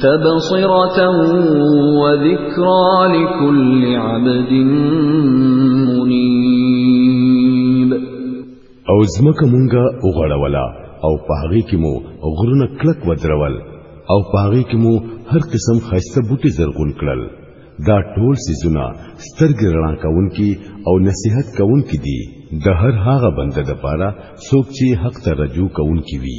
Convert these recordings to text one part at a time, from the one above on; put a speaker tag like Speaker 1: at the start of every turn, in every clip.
Speaker 1: تبصرة وذكرى لكل عبد منيب
Speaker 2: او زمکه مونږه وغړولا او پاغي کې مو غرونه کلک ودرول او پاغي کې مو هر قسم خاصه بوټي زرغون کړل دا ټول سيزونه سترګې رڼا کوونکي او نصيحت کوونکي دي د هر هغه بنده د پاره څوک چې حق ته رجوع کوونکي وي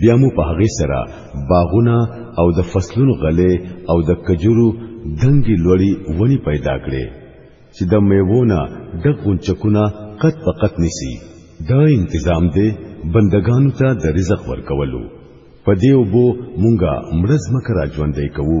Speaker 2: بیا مو په هغه سره باغونه او د فصلونو غلې او د کجورو دنګي لوري ونی پیدا کړې چې د میوونه ډک غونچکونه قد په قد نسی دا انتظام دی بندگانو ته د رزق ورکولو په دې وبو مونږه مرز مکه را ژوندې کوو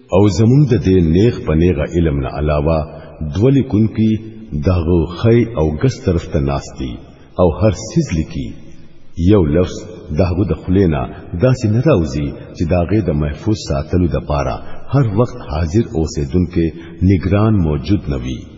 Speaker 2: او زمون د دې نیغ په نیغه علم نه علاوه دولی کونکي دغه خی او ګس طرف ته ناشتي او هر سیز لیکي یو لفظ دغه د خلینا داسې نه راوځي چې داغه د محفوظ ساتلو د پاره هر وخت حاضر اوسېدونکو نگران موجود نوي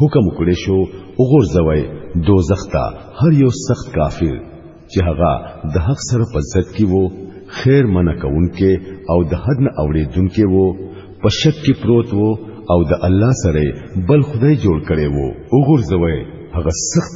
Speaker 2: حکم کړی شو وګورځوي دوزخ ته هر یو سخت کافر چې هغه د حق سره په ضد کې وو خیر منع کوونکې او د حد نه اوړېدونکې وو په شک کې پروت وو او د الله سره بل خدای جوړ کړي وو وګورځوي هغه سخت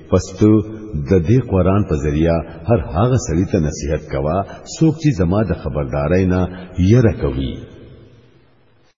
Speaker 2: پس ته د دې
Speaker 3: قران په ذریعہ هر هغه سړی ته نصیحت کوا څوک چې زما د خبردارۍ نه یره کوي